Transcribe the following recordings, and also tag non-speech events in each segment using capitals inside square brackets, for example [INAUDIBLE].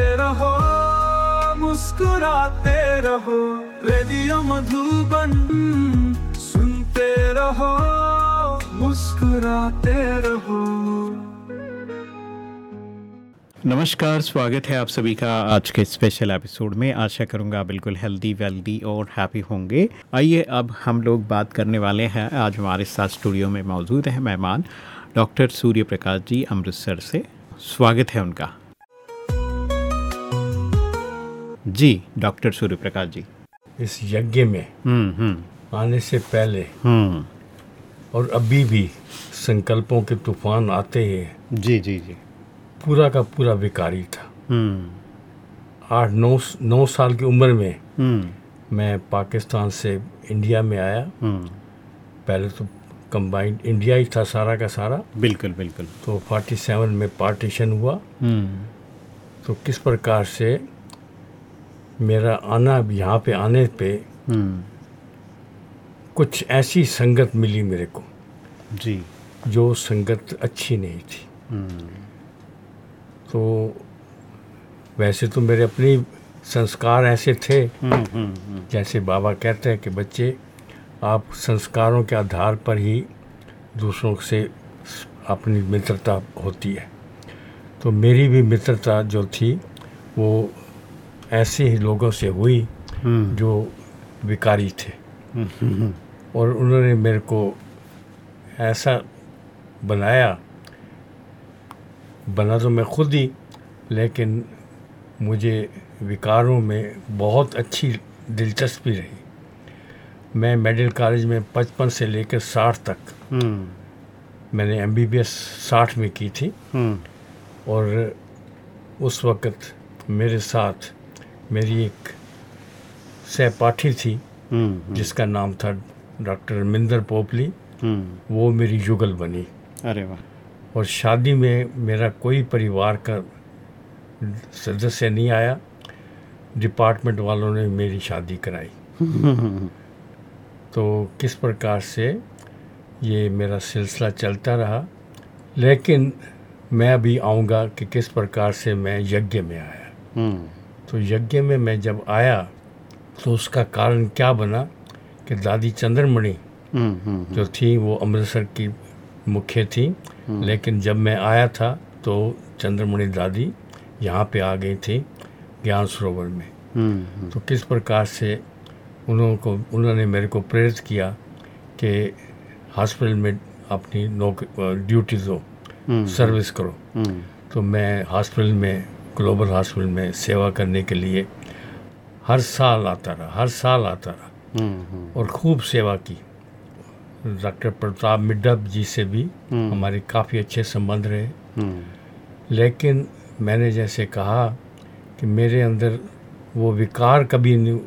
रहो, मुस्कुराते रहो, रेडियो मधुबन सुनते रहो, मुस्कुराते रहो। नमस्कार, स्वागत है आप सभी का आज के स्पेशल एपिसोड में। आशा करूँगा बिल्कुल हेल्दी वेल्दी और हैप्पी होंगे। आइए अब हम लोग बात करने वाले हैं। आज हमारे साथ स्टूडियो में मौजूद है मेहमान डॉक्टर सूर्य प्रकाश जी अमृतसर से। स्वागत है उनका। जी डॉक्टर सूर्य प्रकाश जी। इस यज्ञ में हम्म हम्म। आने से पहले हम्म। और अभी भी संकल्पों के तूफ़ान आते हैं जी जी जी। पूरा का पूरा विकारी था। आठ नौ नौ साल की उम्र में मैं पाकिस्तान से इंडिया में आया। पहले तो कंबाइंड इंडिया ही था सारा का सारा। बिल्कुल बिल्कुल। तो 47 में पार्टीशन हुआ। तो किस प्रकार से मेरा आना यहाँ पे आने पे हम्म। कुछ ऐसी संगत मिली मेरे को जी। जो संगत अच्छी नहीं थी। हम्म। तो वैसे तो मेरे अपने संस्कार ऐसे थे। हम्म जैसे बाबा कहते हैं कि बच्चे आप संस्कारों के आधार पर ही दूसरों से अपनी मित्रता होती है। तो मेरी भी मित्रता जो थी वो ऐसे ही लोगों से हुई हम्म। जो विकारी थे। हम्म और उन्होंने मेरे को ऐसा बनाया बना तो मैं खुद ही लेकिन मुझे विकारों में बहुत अच्छी दिलचस्पी रही। मैं मेडिकल कॉलेज में पचपन से लेकर साठ तक हम्म। मैंने एम बी बी एस साठ में की थी। हम्म। और उस वक़्त मेरे साथ मेरी एक सहपाठी थी हम्म जिसका नाम था डॉक्टर मिंदर पोपली। हम्म। वो मेरी युगल बनी। अरे वाह। और शादी में मेरा कोई परिवार का सदस्य नहीं आया। डिपार्टमेंट वालों ने मेरी शादी कराई। [LAUGHS] तो किस प्रकार से ये मेरा सिलसिला चलता रहा? लेकिन मैं अभी आऊँगा कि किस प्रकार से मैं यज्ञ में आया। हम्म। तो यज्ञ में मैं जब आया तो उसका कारण क्या बना कि दादी चंद्रमणि हम्म हम्म जो थी वो अमृतसर की मुख्य थी। लेकिन जब मैं आया था तो चंद्रमणि दादी यहाँ पे आ गई थी ज्ञान सरोवर में। हम्म तो किस प्रकार से उन्होंने को उन्होंने मेरे को प्रेरित किया कि हॉस्पिटल में अपनी नौक ड्यूटी दो हम्म। सर्विस करो। हम्म। तो मैं हॉस्पिटल में ग्लोबल हॉस्पिटल में सेवा करने के लिए हर साल आता रहा हर साल आता रहा। हम्म और खूब सेवा की। डॉक्टर प्रताप मिड्डा जी से भी हम्म। हमारे काफ़ी अच्छे संबंध रहे। हम्म। लेकिन मैंने जैसे कहा कि मेरे अंदर वो विकार कभी नहीं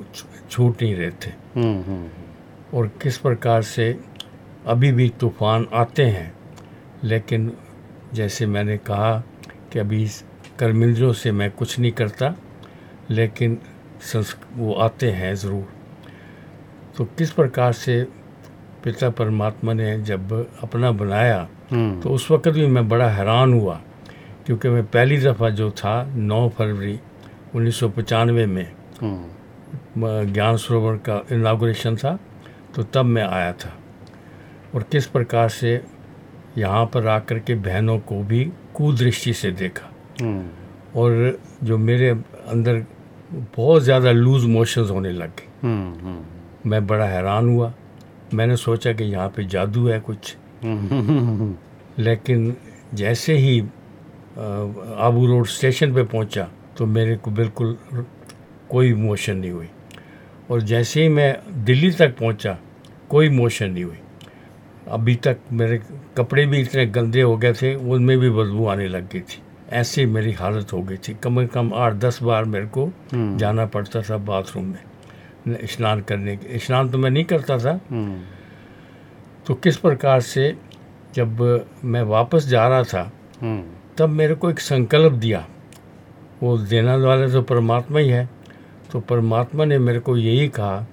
छूट नहीं रहे थे। हम्म और किस प्रकार से अभी भी तूफ़ान आते हैं लेकिन जैसे मैंने कहा कि अभी कर्मिंद्रियों से मैं कुछ नहीं करता लेकिन संस वो आते हैं ज़रूर। तो किस प्रकार से पिता परमात्मा ने जब अपना बनाया हम्म। तो उस वक्त भी मैं बड़ा हैरान हुआ क्योंकि मैं पहली दफ़ा जो था 9 फरवरी उन्नीस में हम्म। ज्ञान सरोवर का इनाग्रेशन था तो तब मैं आया था। और किस प्रकार से यहाँ पर आकर के बहनों को भी कुदृष्टि से देखा। और जो मेरे अंदर बहुत ज़्यादा लूज मोशंस होने लग गए। हम्म मैं बड़ा हैरान हुआ। मैंने सोचा कि यहाँ पे जादू है कुछ। हम्म लेकिन जैसे ही आबू रोड स्टेशन पे पहुँचा तो मेरे को बिल्कुल कोई मोशन नहीं हुई। और जैसे ही मैं दिल्ली तक पहुँचा कोई मोशन नहीं हुई। अभी तक मेरे कपड़े भी इतने गंदे हो गए थे उनमें भी बदबू आने लग गई थी। ऐसी मेरी हालत हो गई थी। कम से कम आठ दस बार मेरे को हम्म। जाना पड़ता था बाथरूम में स्नान करने के स्नान तो मैं नहीं करता था। हम्म, तो किस प्रकार से जब मैं वापस जा रहा था हम्म, तब मेरे को एक संकल्प दिया। वो देना वाले तो परमात्मा ही है। तो परमात्मा ने मेरे को यही कहा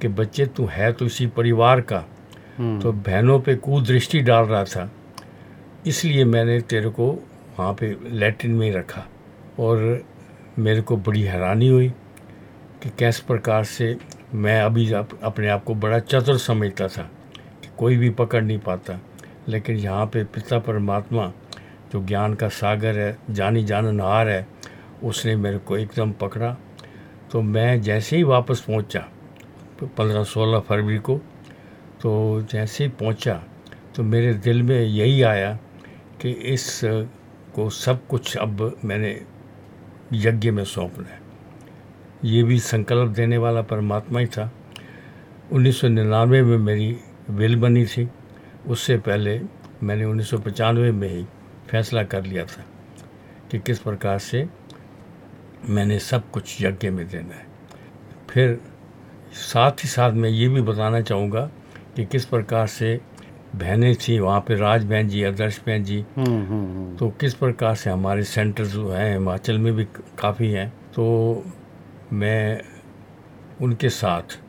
कि बच्चे तू है तो इसी परिवार का। तो बहनों पे कुदृष्टि डाल रहा था। इसलिए मैंने तेरे को वहाँ पे लैट्रिन में ही रखा और मेरे को बड़ी हैरानी हुई कि किस प्रकार से मैं अभी अप, अपने आप को बड़ा चतुर समझता था कि कोई भी पकड़ नहीं पाता। लेकिन यहाँ पे पिता परमात्मा जो ज्ञान का सागर है जानी जान जाननहार है उसने मेरे को एकदम पकड़ा। तो मैं जैसे ही वापस पहुँचा पंद्रह सोलह फरवरी को तो जैसे ही पहुँचा तो मेरे दिल में यही आया कि इस को सब कुछ अब मैंने यज्ञ में सौंपना है। ये भी संकल्प देने वाला परमात्मा ही था। 1999 में मेरी विल बनी थी। उससे पहले मैंने 1995 में ही फैसला कर लिया था कि किस प्रकार से मैंने सब कुछ यज्ञ में देना है। फिर साथ ही साथ मैं ये भी बताना चाहूँगा कि किस प्रकार से बहनें थी वहाँ पे राज बहन जी आदर्श बहन जी। हम्म, हम्म, हम्म, तो किस प्रकार से हमारे सेंटर जो हैं हिमाचल में भी काफ़ी हैं। तो मैं उनके साथ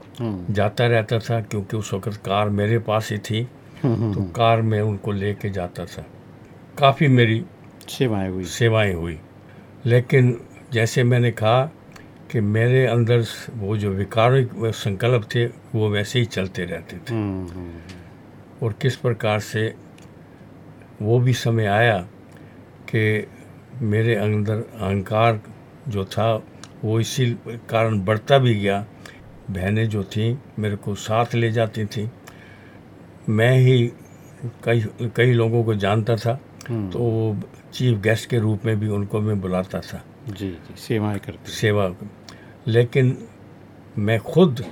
जाता रहता था क्योंकि उस वक्त कार मेरे पास ही थी। तो कार में उनको ले लेके जाता था। काफ़ी मेरी सेवाएँ हुई। सेवाएँ हुई। लेकिन जैसे मैंने कहा कि मेरे अंदर वो जो विकारिक संकल्प थे वो वैसे ही चलते रहते थे। और किस प्रकार से वो भी समय आया कि मेरे अंदर अहंकार जो था वो इसी कारण बढ़ता भी गया। बहनें जो थीं मेरे को साथ ले जाती थीं। मैं ही कई कई लोगों को जानता था हम्म, तो चीफ गेस्ट के रूप में भी उनको मैं बुलाता था। जी जी सेवाएँ करते सेवा। लेकिन मैं खुद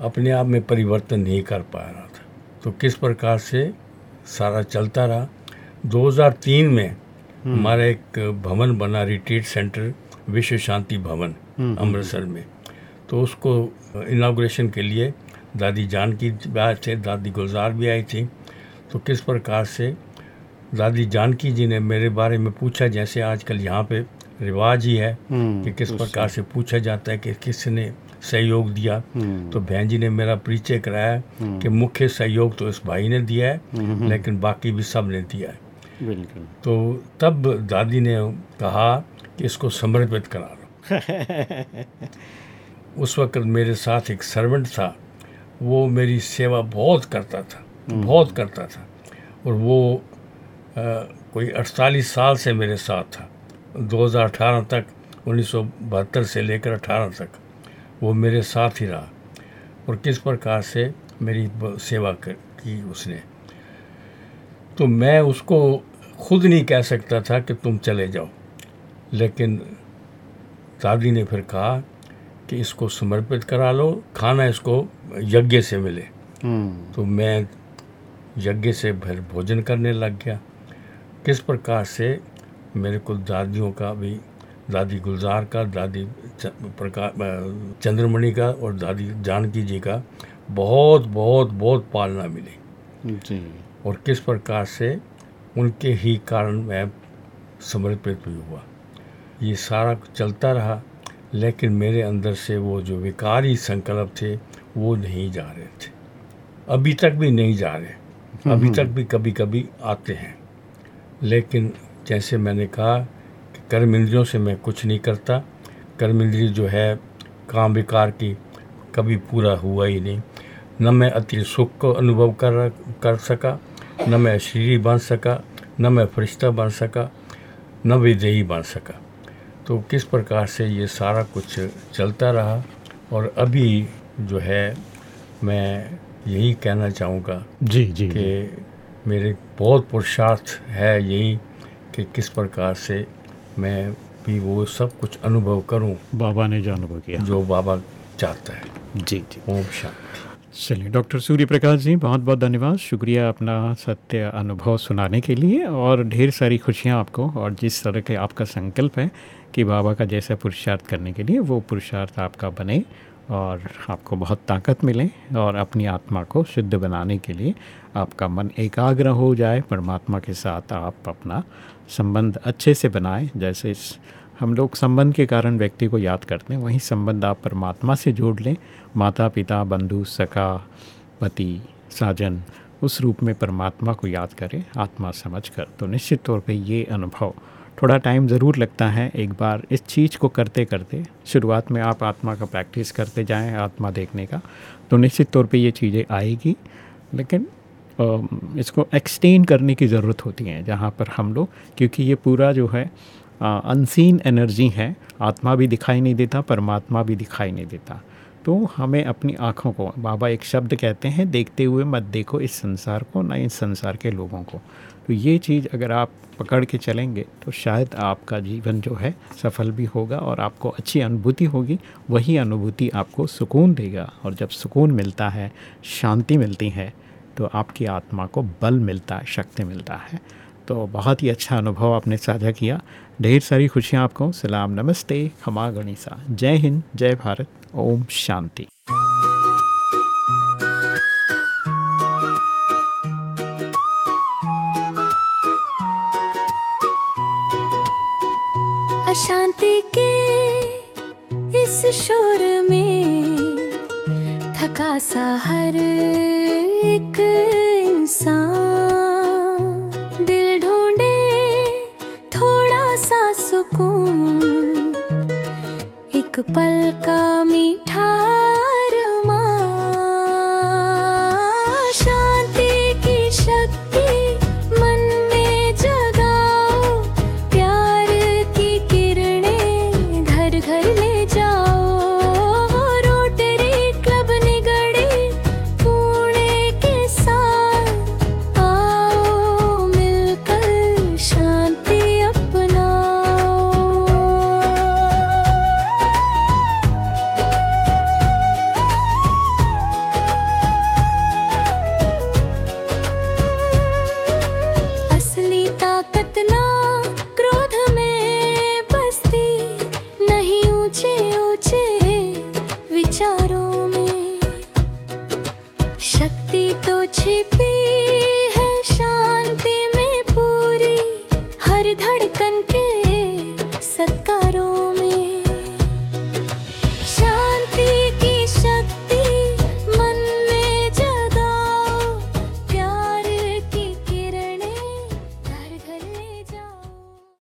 अपने आप में परिवर्तन नहीं कर पा रहा था। तो किस प्रकार से सारा चलता रहा? 2003 में हमारा एक भवन बना रिट्रीट सेंटर विश्व शांति भवन हम्म, अमृतसर में। तो उसको इनाग्रेशन के लिए दादी जानकी भी आए थे दादी गुलजार भी आई थी। तो किस प्रकार से दादी जानकी जी ने मेरे बारे में पूछा जैसे आजकल यहाँ पे रिवाज ही है हम्म, कि किस प्रकार से पूछा जाता है कि किसने सहयोग दिया। हम्म, तो बहन जी ने मेरा परिचय कराया हम्म, कि मुख्य सहयोग तो इस भाई ने दिया है हम्म, लेकिन बाकी भी सबने दिया है। तो तब दादी ने कहा कि इसको समर्पित करा लो। [LAUGHS] उस वक्त मेरे साथ एक सर्वेंट था वो मेरी सेवा बहुत करता था बहुत करता था और वो अ, कोई 48 साल से मेरे साथ था। 2018 तक 1972 से लेकर 18 तक। वो मेरे साथ ही रहा। और किस प्रकार से मेरी सेवा कर, की उसने। तो मैं उसको खुद नहीं कह सकता था कि तुम चले जाओ। लेकिन दादी ने फिर कहा कि इसको समर्पित करा लो खाना इसको यज्ञ से मिले। हम्म, तो मैं यज्ञ से फिर भोजन करने लग गया। किस प्रकार से मेरे को दादियों का भी दादी गुलजार का दादी प्रकार चंद्रमणि का और दादी जानकी जी का बहुत बहुत बहुत पालना मिली। जी। और किस प्रकार से उनके ही कारण मैं समर्पित भी हुआ। ये सारा चलता रहा लेकिन मेरे अंदर से वो जो विकारी संकल्प थे वो नहीं जा रहे थे। अभी तक भी नहीं जा रहे। अभी तक भी कभी कभी आते हैं। लेकिन जैसे मैंने कहा कि कर्म इंद्रियों से मैं कुछ नहीं करता कर्म इंद्रिय जो है काम विकार की कभी पूरा हुआ ही नहीं। न मैं अति सुख को अनुभव कर कर सका न मैं शरीर बन सका न मैं फरिश्ता बन सका न विदेही बन सका। तो किस प्रकार से ये सारा कुछ चलता रहा और अभी जो है मैं यही कहना चाहूँगा जी जी कि मेरे बहुत पुरुषार्थ है यही कि किस प्रकार से मैं भी वो सब कुछ अनुभव करूँ बाबा ने जो अनुभव किया। जो बाबा चाहता है। जी जी। ओम शांति। चलिए डॉक्टर सूर्य प्रकाश जी बहुत बहुत धन्यवाद। शुक्रिया अपना सत्य अनुभव सुनाने के लिए और ढेर सारी खुशियाँ आपको और जिस तरह के आपका संकल्प है कि बाबा का जैसा पुरुषार्थ करने के लिए वो पुरुषार्थ आपका बने। और आपको बहुत ताकत मिले और अपनी आत्मा को शुद्ध बनाने के लिए आपका मन एकाग्र हो जाए, परमात्मा के साथ आप अपना संबंध अच्छे से बनाएँ। जैसे हम लोग संबंध के कारण व्यक्ति को याद करते हैं, वहीं संबंध आप परमात्मा से जोड़ लें। माता पिता बंधु, सखा, पति, साजन, उस रूप में परमात्मा को याद करें, आत्मा समझ कर तो निश्चित तौर पे ये अनुभव थोड़ा टाइम ज़रूर लगता है एक बार इस चीज़ को करते करते। शुरुआत में आप आत्मा का प्रैक्टिस करते जाएँ, आत्मा देखने का तो निश्चित तौर पे ये चीज़ें आएगी। लेकिन इसको एक्सटेंड करने की ज़रूरत होती है जहाँ पर हम लोग, क्योंकि ये पूरा जो है अनसीन एनर्जी है, आत्मा भी दिखाई नहीं देता, परमात्मा भी दिखाई नहीं देता। तो हमें अपनी आँखों को, बाबा एक शब्द कहते हैं, देखते हुए मत देखो इस संसार को, ना इस संसार के लोगों को। तो ये चीज़ अगर आप पकड़ के चलेंगे तो शायद आपका जीवन जो है सफल भी होगा और आपको अच्छी अनुभूति होगी। वही अनुभूति आपको सुकून देगा और जब सुकून मिलता है, शांति मिलती है तो आपकी आत्मा को बल मिलता है, शक्ति मिलता है। तो बहुत ही अच्छा अनुभव आपने साझा किया। ढेर सारी खुशियाँ आपको। सलाम, नमस्ते खमा गणिसा जय हिंद, जय भारत। ओम शांति। एक पल का इशारों में शक्ति तो छिपी